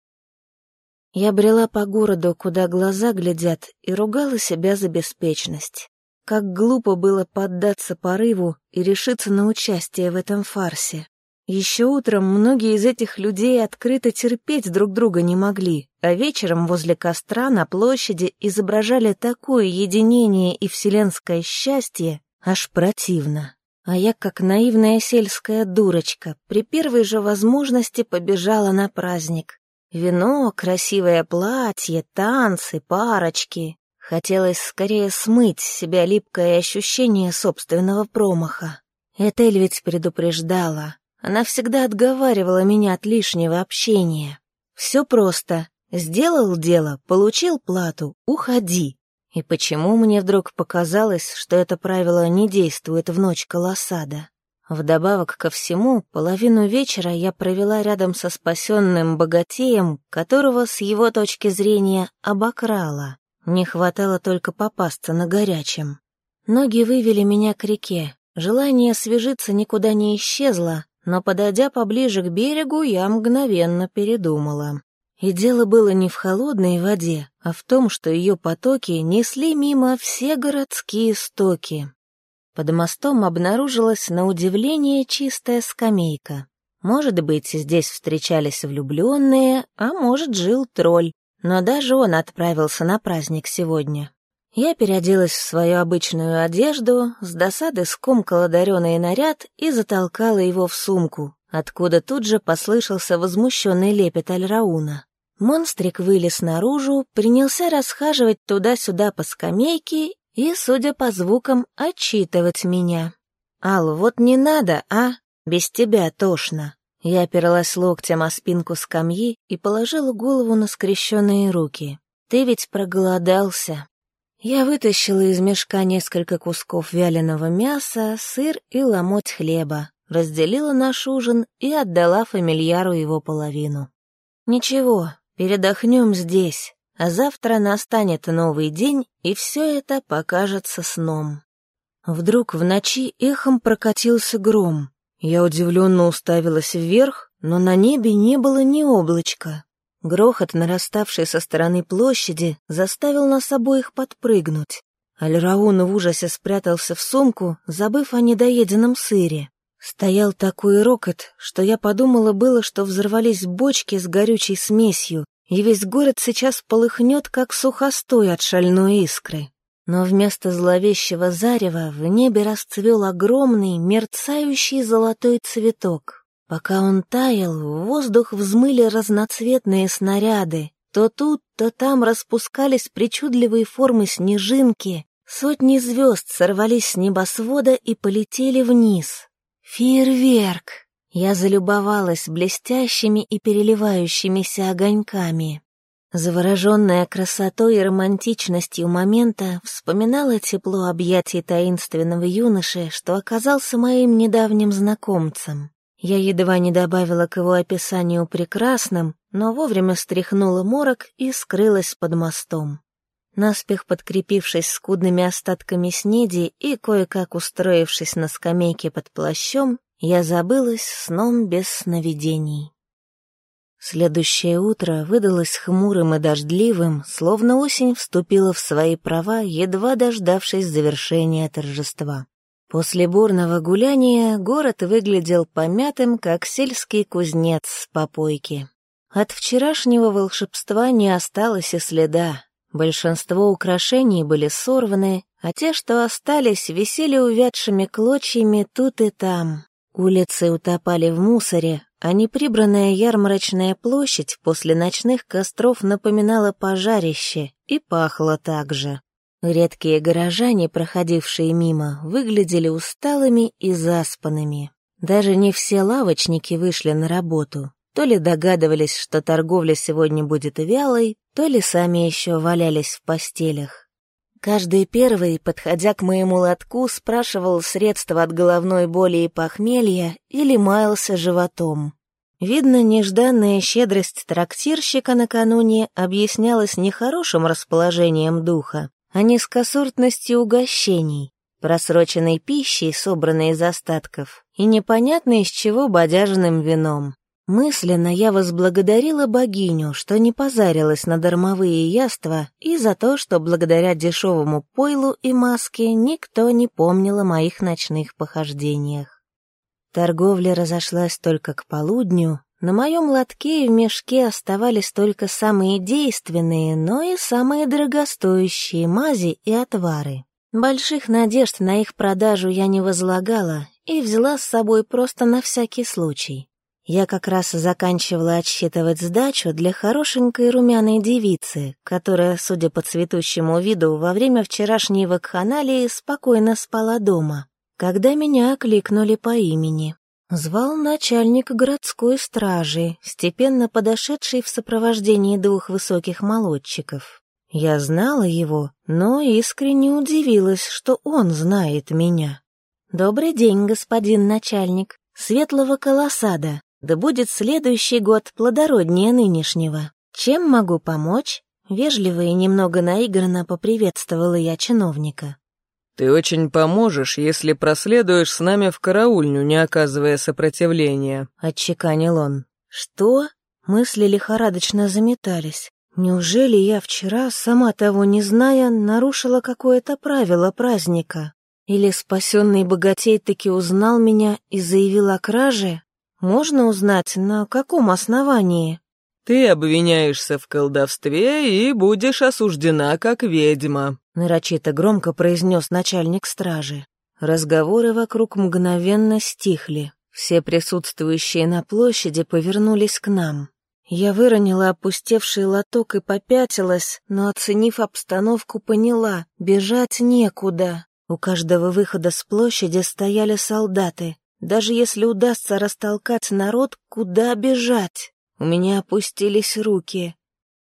Я брела по городу, куда глаза глядят, и ругала себя за беспечность. Как глупо было поддаться порыву и решиться на участие в этом фарсе. Еще утром многие из этих людей открыто терпеть друг друга не могли, а вечером возле костра на площади изображали такое единение и вселенское счастье, аж противно. А я, как наивная сельская дурочка, при первой же возможности побежала на праздник. Вино, красивое платье, танцы, парочки. Хотелось скорее смыть с себя липкое ощущение собственного промаха. Этель ведь предупреждала. Она всегда отговаривала меня от лишнего общения. Все просто. Сделал дело, получил плату, уходи. И почему мне вдруг показалось, что это правило не действует в ночь колоссада? Вдобавок ко всему, половину вечера я провела рядом со спасенным богатеем, которого с его точки зрения обокрала. Не хватало только попасться на горячем. Ноги вывели меня к реке. Желание освежиться никуда не исчезло, но, подойдя поближе к берегу, я мгновенно передумала. И дело было не в холодной воде, а в том, что ее потоки несли мимо все городские стоки. Под мостом обнаружилась на удивление чистая скамейка. Может быть, здесь встречались влюбленные, а может, жил тролль. Но даже он отправился на праздник сегодня. Я переоделась в свою обычную одежду, с досады скомкала дареный наряд и затолкала его в сумку, откуда тут же послышался возмущенный лепет Альрауна. Монстрик вылез наружу, принялся расхаживать туда-сюда по скамейке и, судя по звукам, отчитывать меня. «Ал, вот не надо, а? Без тебя тошно». Я опиралась локтем о спинку скамьи и положила голову на скрещенные руки. «Ты ведь проголодался». Я вытащила из мешка несколько кусков вяленого мяса, сыр и ломоть хлеба, разделила наш ужин и отдала фамильяру его половину. «Ничего, передохнем здесь, а завтра настанет новый день, и все это покажется сном. Вдруг в ночи эхом прокатился гром. Я удивленно уставилась вверх, но на небе не было ни облачка. Грохот, нараставший со стороны площади, заставил нас обоих подпрыгнуть. Альраун в ужасе спрятался в сумку, забыв о недоеденном сыре. Стоял такой рокот, что я подумала было, что взорвались бочки с горючей смесью, и весь город сейчас полыхнет, как сухостой от шальной искры. Но вместо зловещего зарева в небе расцвел огромный, мерцающий золотой цветок. Пока он таял, в воздух взмыли разноцветные снаряды. То тут, то там распускались причудливые формы снежинки. Сотни звезд сорвались с небосвода и полетели вниз. Фейерверк! Я залюбовалась блестящими и переливающимися огоньками. Завороженная красотой и романтичностью момента вспоминала тепло объятий таинственного юноши, что оказался моим недавним знакомцем. Я едва не добавила к его описанию прекрасным, но вовремя стряхнула морок и скрылась под мостом. Наспех подкрепившись скудными остатками снеди и кое-как устроившись на скамейке под плащом, я забылась сном без сновидений. Следующее утро выдалось хмурым и дождливым, словно осень вступила в свои права, едва дождавшись завершения торжества. После бурного гуляния город выглядел помятым, как сельский кузнец с попойки. От вчерашнего волшебства не осталось и следа. Большинство украшений были сорваны, а те, что остались, висели увядшими клочьями тут и там. Улицы утопали в мусоре, а неприбранная ярмарочная площадь после ночных костров напоминала пожарище и пахла так же. Редкие горожане, проходившие мимо, выглядели усталыми и заспанными. Даже не все лавочники вышли на работу. То ли догадывались, что торговля сегодня будет вялой, то ли сами еще валялись в постелях. Каждый первый, подходя к моему лотку, спрашивал средства от головной боли и похмелья или маялся животом. Видно, нежданная щедрость трактирщика накануне объяснялась не хорошим расположением духа, а низкосортностью угощений, просроченной пищей, собранной из остатков, и непонятно из чего бодяжным вином. Мысленно я возблагодарила богиню, что не позарилась на дармовые яства, и за то, что благодаря дешевому пойлу и маске никто не помнил о моих ночных похождениях. Торговля разошлась только к полудню, на моем лотке и в мешке оставались только самые действенные, но и самые дорогостоящие мази и отвары. Больших надежд на их продажу я не возлагала и взяла с собой просто на всякий случай. Я как раз заканчивала отсчитывать сдачу для хорошенькой румяной девицы, которая, судя по цветущему виду, во время вчерашней вакханалии спокойно спала дома, когда меня окликнули по имени. Звал начальник городской стражи, степенно подошедший в сопровождении двух высоких молодчиков. Я знала его, но искренне удивилась, что он знает меня. «Добрый день, господин начальник. Светлого колосада. Да будет следующий год плодороднее нынешнего. Чем могу помочь?» Вежливо и немного наигранно поприветствовала я чиновника. «Ты очень поможешь, если проследуешь с нами в караульню, не оказывая сопротивления», — отчеканил он. «Что?» Мысли лихорадочно заметались. Неужели я вчера, сама того не зная, нарушила какое-то правило праздника? Или спасенный богатей таки узнал меня и заявил о краже? Можно узнать, на каком основании? Ты обвиняешься в колдовстве и будешь осуждена как ведьма, нарочито громко произнес начальник стражи. Разговоры вокруг мгновенно стихли. Все присутствующие на площади повернулись к нам. Я выронила опустевший лоток и попятилась, но, оценив обстановку, поняла — бежать некуда. У каждого выхода с площади стояли солдаты. Даже если удастся растолкать народ, куда бежать? У меня опустились руки.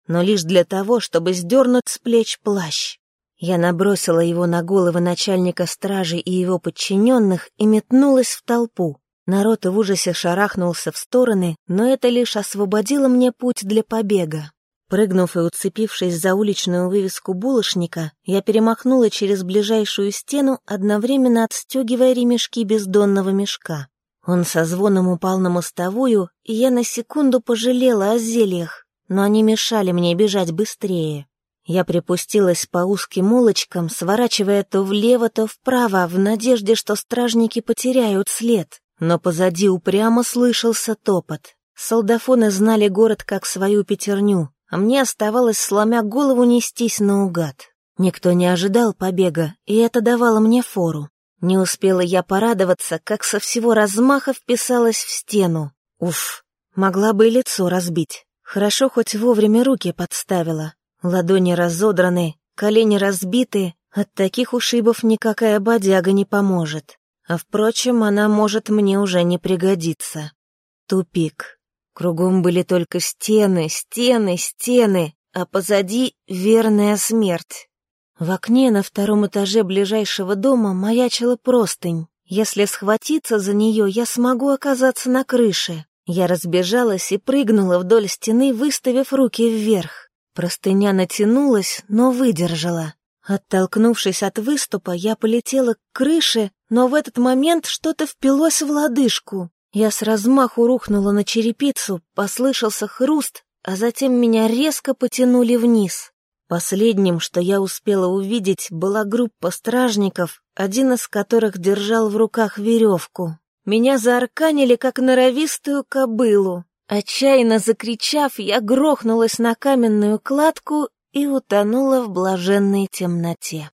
Но лишь для того, чтобы сдернуть с плеч плащ. Я набросила его на головы начальника стражи и его подчиненных и метнулась в толпу. Народ в ужасе шарахнулся в стороны, но это лишь освободило мне путь для побега. Прыгнув и уцепившись за уличную вывеску булочника, я перемахнула через ближайшую стену, одновременно отстегивая ремешки бездонного мешка. Он со звоном упал на мостовую, и я на секунду пожалела о зельях, но они мешали мне бежать быстрее. Я припустилась по узким улочкам, сворачивая то влево, то вправо, в надежде, что стражники потеряют след. Но позади упрямо слышался топот. Солдафоны знали город как свою пятерню, а мне оставалось, сломя голову, нестись наугад. Никто не ожидал побега, и это давало мне фору. Не успела я порадоваться, как со всего размаха вписалась в стену. Уф, могла бы и лицо разбить. Хорошо хоть вовремя руки подставила. Ладони разодраны, колени разбиты. От таких ушибов никакая бодяга не поможет. А впрочем, она может мне уже не пригодиться. Тупик. Кругом были только стены, стены, стены, а позади верная смерть. В окне на втором этаже ближайшего дома маячила простынь. Если схватиться за нее, я смогу оказаться на крыше. Я разбежалась и прыгнула вдоль стены, выставив руки вверх. Простыня натянулась, но выдержала. Оттолкнувшись от выступа, я полетела к крыше, но в этот момент что-то впилось в лодыжку. Я с размаху рухнула на черепицу, послышался хруст, а затем меня резко потянули вниз. Последним, что я успела увидеть, была группа стражников, один из которых держал в руках веревку. Меня заарканили, как норовистую кобылу. Отчаянно закричав, я грохнулась на каменную кладку и утонула в блаженной темноте.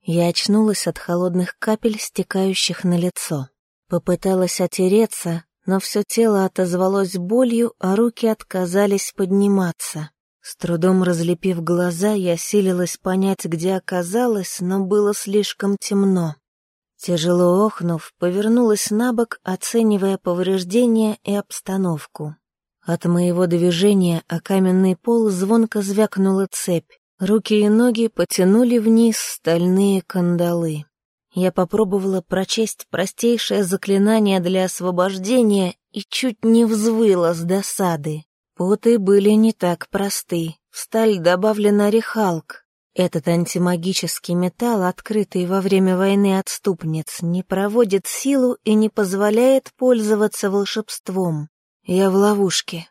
Я очнулась от холодных капель, стекающих на лицо. Попыталась отереться, но все тело отозвалось болью, а руки отказались подниматься. С трудом разлепив глаза, я силилась понять, где оказалась, но было слишком темно. Тяжело охнув, повернулась на бок, оценивая повреждения и обстановку. От моего движения о каменный пол звонко звякнула цепь. Руки и ноги потянули вниз стальные кандалы. Я попробовала прочесть простейшее заклинание для освобождения и чуть не взвыла с досады. Путы были не так просты. В сталь добавлена рехалк. Этот антимагический металл, открытый во время войны отступниц, не проводит силу и не позволяет пользоваться волшебством. Я в ловушке.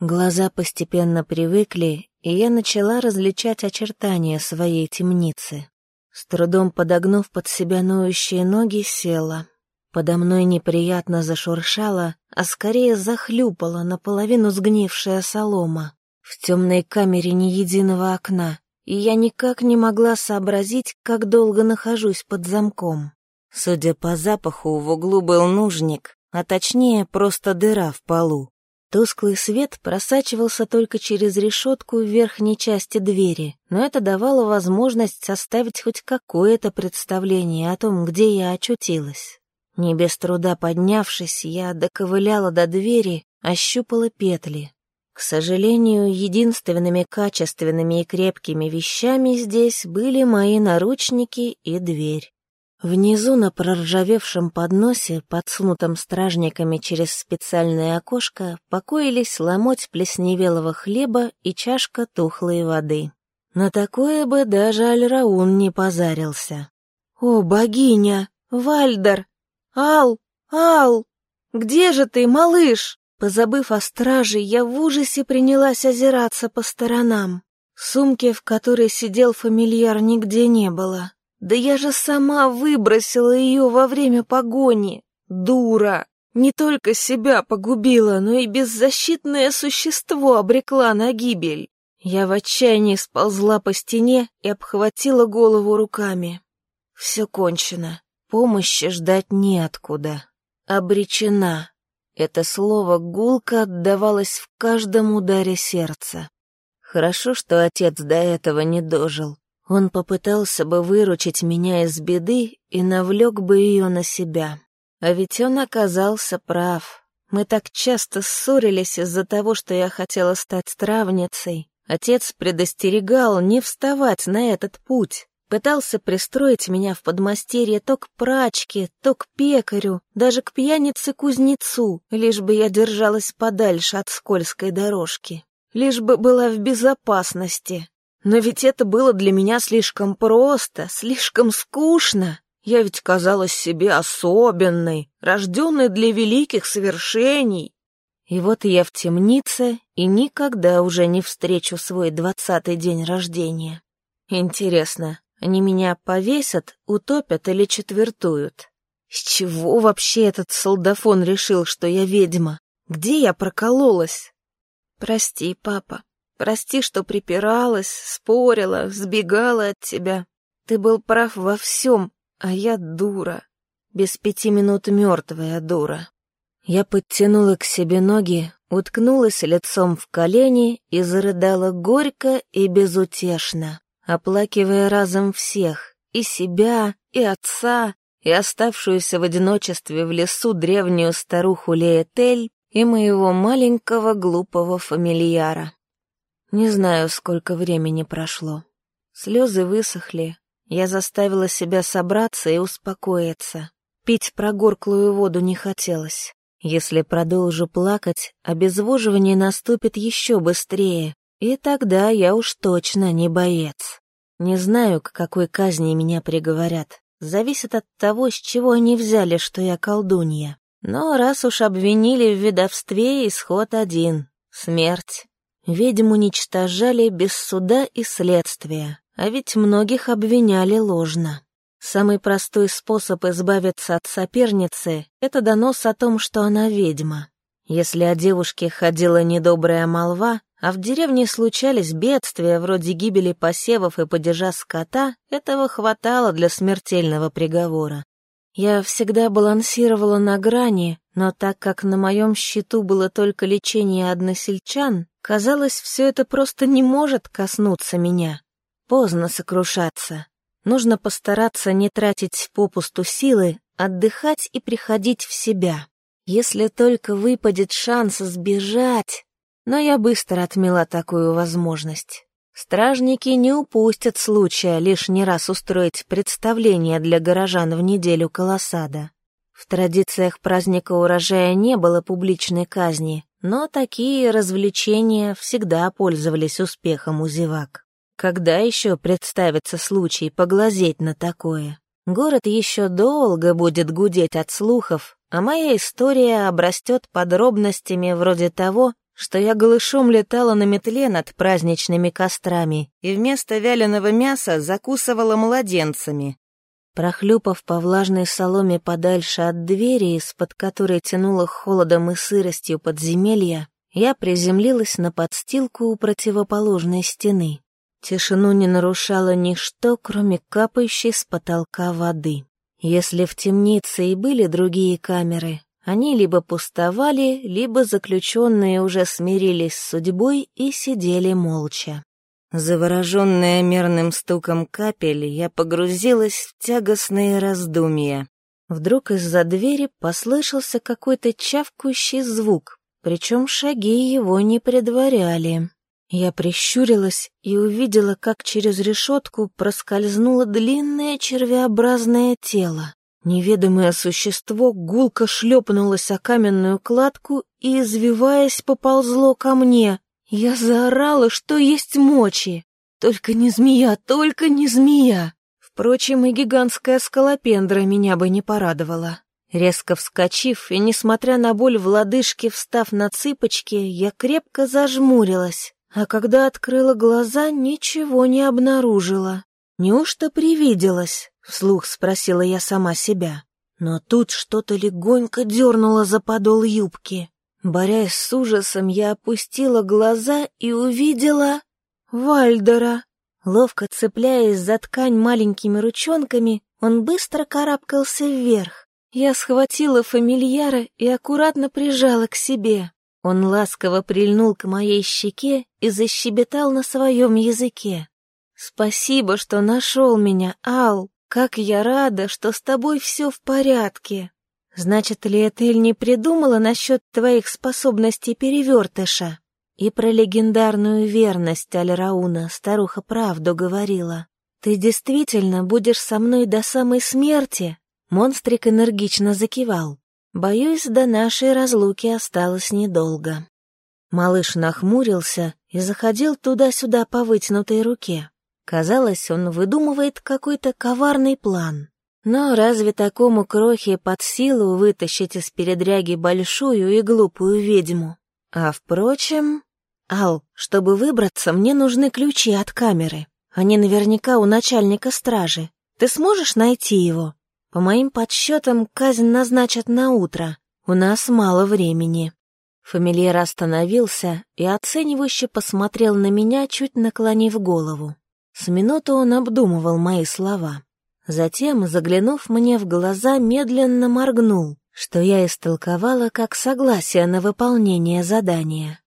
Глаза постепенно привыкли, и я начала различать очертания своей темницы. С трудом подогнув под себя ноющие ноги, села. Подо мной неприятно зашуршала, а скорее захлюпала наполовину сгнившая солома. В темной камере ни единого окна, и я никак не могла сообразить, как долго нахожусь под замком. Судя по запаху, в углу был нужник, а точнее просто дыра в полу. Тусклый свет просачивался только через решетку в верхней части двери, но это давало возможность составить хоть какое-то представление о том, где я очутилась. Не без труда поднявшись, я доковыляла до двери, ощупала петли. К сожалению, единственными качественными и крепкими вещами здесь были мои наручники и дверь. Внизу на проржавевшем подносе, подсунутом стражниками через специальное окошко, покоились ломоть плесневелого хлеба и чашка тухлой воды. На такое бы даже Альраун не позарился. «О, богиня! Вальдер! Ал! Ал! Где же ты, малыш?» Позабыв о страже, я в ужасе принялась озираться по сторонам. Сумки, в которой сидел фамильяр, нигде не было. Да я же сама выбросила ее во время погони. Дура! Не только себя погубила, но и беззащитное существо обрекла на гибель. Я в отчаянии сползла по стене и обхватила голову руками. Все кончено. Помощи ждать неоткуда. Обречена. Это слово гулко отдавалось в каждом ударе сердца. Хорошо, что отец до этого не дожил. Он попытался бы выручить меня из беды и навлек бы ее на себя. А ведь он оказался прав. Мы так часто ссорились из-за того, что я хотела стать травницей. Отец предостерегал не вставать на этот путь. Пытался пристроить меня в подмастерье то к прачке, то к пекарю, даже к пьянице-кузнецу, лишь бы я держалась подальше от скользкой дорожки. Лишь бы была в безопасности. Но ведь это было для меня слишком просто, слишком скучно. Я ведь казалась себе особенной, рожденной для великих совершений. И вот я в темнице и никогда уже не встречу свой двадцатый день рождения. Интересно, они меня повесят, утопят или четвертуют? С чего вообще этот солдафон решил, что я ведьма? Где я прокололась? Прости, папа, Прости, что припиралась, спорила, сбегала от тебя. Ты был прав во всем, а я дура. Без пяти минут мертвая дура. Я подтянула к себе ноги, уткнулась лицом в колени и зарыдала горько и безутешно, оплакивая разом всех, и себя, и отца, и оставшуюся в одиночестве в лесу древнюю старуху Леетель и моего маленького глупого фамильяра. Не знаю, сколько времени прошло. Слезы высохли. Я заставила себя собраться и успокоиться. Пить прогорклую воду не хотелось. Если продолжу плакать, обезвоживание наступит еще быстрее, и тогда я уж точно не боец. Не знаю, к какой казни меня приговорят. Зависит от того, с чего они взяли, что я колдунья. Но раз уж обвинили в ведовстве, исход один — смерть. Ведьм уничтожали без суда и следствия, а ведь многих обвиняли ложно. Самый простой способ избавиться от соперницы — это донос о том, что она ведьма. Если о девушке ходила недобрая молва, а в деревне случались бедствия вроде гибели посевов и падежа скота, этого хватало для смертельного приговора. Я всегда балансировала на грани, но так как на моем счету было только лечение односельчан, Казалось, все это просто не может коснуться меня. Поздно сокрушаться. Нужно постараться не тратить попусту силы, отдыхать и приходить в себя. Если только выпадет шанс сбежать. Но я быстро отмела такую возможность. Стражники не упустят случая лишний раз устроить представление для горожан в неделю колосада. В традициях праздника урожая не было публичной казни, но такие развлечения всегда пользовались успехом у зевак. Когда еще представится случай поглазеть на такое? Город еще долго будет гудеть от слухов, а моя история обрастет подробностями вроде того, что я голышом летала на метле над праздничными кострами и вместо вяленого мяса закусывала младенцами, Прохлюпав по влажной соломе подальше от двери, из-под которой тянуло холодом и сыростью подземелья, я приземлилась на подстилку у противоположной стены. Тишину не нарушало ничто, кроме капающей с потолка воды. Если в темнице и были другие камеры, они либо пустовали, либо заключенные уже смирились с судьбой и сидели молча. Завороженная мерным стуком капель, я погрузилась в тягостные раздумья. Вдруг из-за двери послышался какой-то чавкающий звук, причем шаги его не предваряли. Я прищурилась и увидела, как через решетку проскользнуло длинное червеобразное тело. Неведомое существо гулко шлепнулось о каменную кладку и, извиваясь, поползло ко мне. Я заорала, что есть мочи. Только не змея, только не змея. Впрочем, и гигантская скалопендра меня бы не порадовала. Резко вскочив и, несмотря на боль в лодыжке, встав на цыпочки, я крепко зажмурилась, а когда открыла глаза, ничего не обнаружила. Неужто привиделась? Вслух спросила я сама себя. Но тут что-то легонько дернуло за подол юбки. Борясь с ужасом, я опустила глаза и увидела... Вальдера. Ловко цепляясь за ткань маленькими ручонками, он быстро карабкался вверх. Я схватила фамильяра и аккуратно прижала к себе. Он ласково прильнул к моей щеке и защебетал на своем языке. «Спасибо, что нашел меня, Ал!» Как я рада, что с тобой все в порядке. Значит, Лиэтель не придумала насчет твоих способностей перевертыша? И про легендарную верность Аль-Рауна старуха правду говорила. Ты действительно будешь со мной до самой смерти? Монстрик энергично закивал. Боюсь, до нашей разлуки осталось недолго. Малыш нахмурился и заходил туда-сюда по вытянутой руке. Казалось, он выдумывает какой-то коварный план. Но разве такому крохе под силу вытащить из передряги большую и глупую ведьму? А впрочем... Ал, чтобы выбраться, мне нужны ключи от камеры. Они наверняка у начальника стражи. Ты сможешь найти его? По моим подсчетам, казнь назначат на утро. У нас мало времени. Фамильер остановился и оценивающе посмотрел на меня, чуть наклонив голову. С минуту он обдумывал мои слова. Затем, заглянув мне в глаза, медленно моргнул, что я истолковала как согласие на выполнение задания.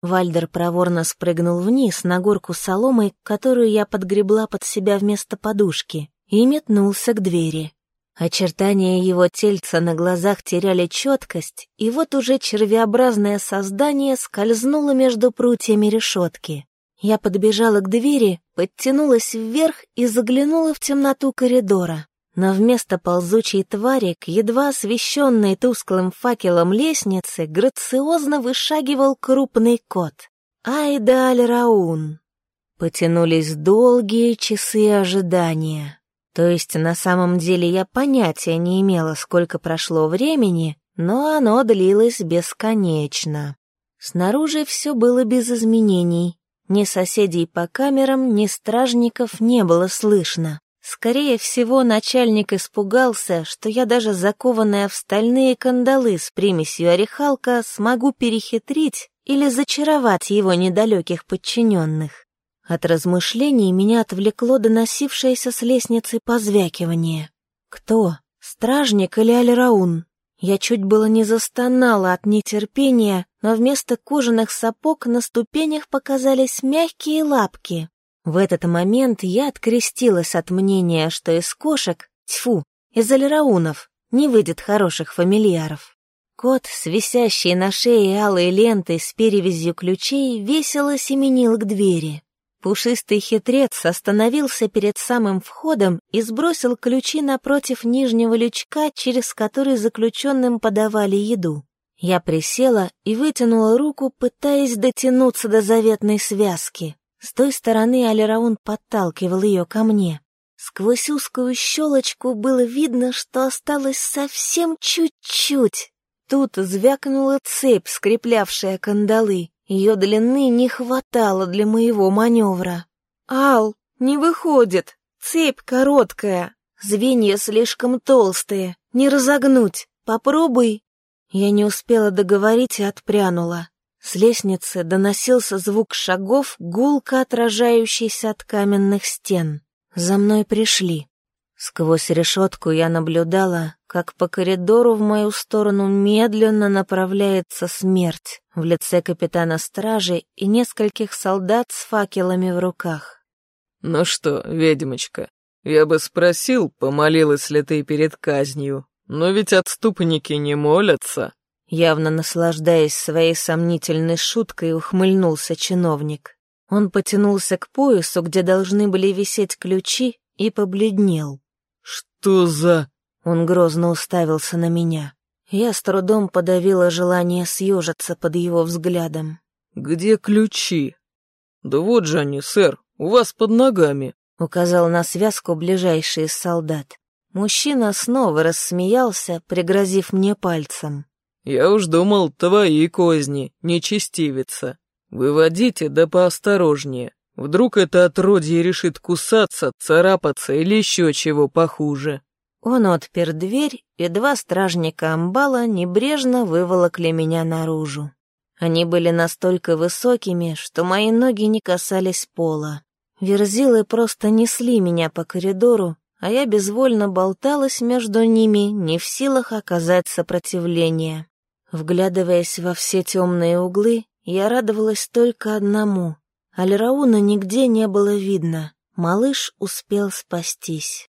Вальдер проворно спрыгнул вниз на горку соломы, которую я подгребла под себя вместо подушки, и метнулся к двери. Очертания его тельца на глазах теряли четкость, и вот уже червеобразное создание скользнуло между прутьями решетки. Я подбежала к двери, подтянулась вверх и заглянула в темноту коридора. Но вместо ползучей твари к едва освещенной тусклым факелом лестнице грациозно вышагивал крупный кот. Айдаль Раун. Потянулись долгие часы ожидания. То есть на самом деле я понятия не имела, сколько прошло времени, но оно длилось бесконечно. Снаружи все было без изменений, ни соседей по камерам, ни стражников не было слышно. Скорее всего, начальник испугался, что я даже закованная в стальные кандалы с примесью орехалка смогу перехитрить или зачаровать его недалеких подчиненных. От размышлений меня отвлекло доносившееся с лестницы позвякивание. Кто? Стражник или Альраун? Я чуть было не застонала от нетерпения, но вместо кожаных сапог на ступенях показались мягкие лапки. В этот момент я открестилась от мнения, что из кошек, тьфу, из алираунов, не выйдет хороших фамильяров. Кот с висящей на шее алой лентой с перевязью ключей весело семенил к двери. Пушистый хитрец остановился перед самым входом и сбросил ключи напротив нижнего лючка, через который заключенным подавали еду. Я присела и вытянула руку, пытаясь дотянуться до заветной связки. С той стороны Алираун подталкивал ее ко мне. Сквозь узкую щелочку было видно, что осталось совсем чуть-чуть. Тут звякнула цепь, скреплявшая кандалы. Ее длины не хватало для моего маневра. «Ал, не выходит! Цепь короткая, звенья слишком толстые, не разогнуть. Попробуй!» Я не успела договорить и отпрянула. С лестницы доносился звук шагов, гулко отражающийся от каменных стен. За мной пришли. Сквозь решетку я наблюдала, как по коридору в мою сторону медленно направляется смерть в лице капитана стражи и нескольких солдат с факелами в руках. «Ну что, ведьмочка, я бы спросил, помолилась ли ты перед казнью, но ведь отступники не молятся». Явно наслаждаясь своей сомнительной шуткой, ухмыльнулся чиновник. Он потянулся к поясу, где должны были висеть ключи, и побледнел. «Что за...» Он грозно уставился на меня. Я с трудом подавила желание съежиться под его взглядом. «Где ключи?» «Да вот же они, сэр, у вас под ногами», — указал на связку ближайший из солдат. Мужчина снова рассмеялся, пригрозив мне пальцем. «Я уж думал, твои козни, нечестивица. Выводите да поосторожнее. Вдруг это отродье решит кусаться, царапаться или еще чего похуже». Он отпер дверь, и два стражника амбала небрежно выволокли меня наружу. Они были настолько высокими, что мои ноги не касались пола. Верзилы просто несли меня по коридору, а я безвольно болталась между ними, не в силах оказать сопротивление. Вглядываясь во все темные углы, я радовалась только одному. Альрауна нигде не было видно. Малыш успел спастись.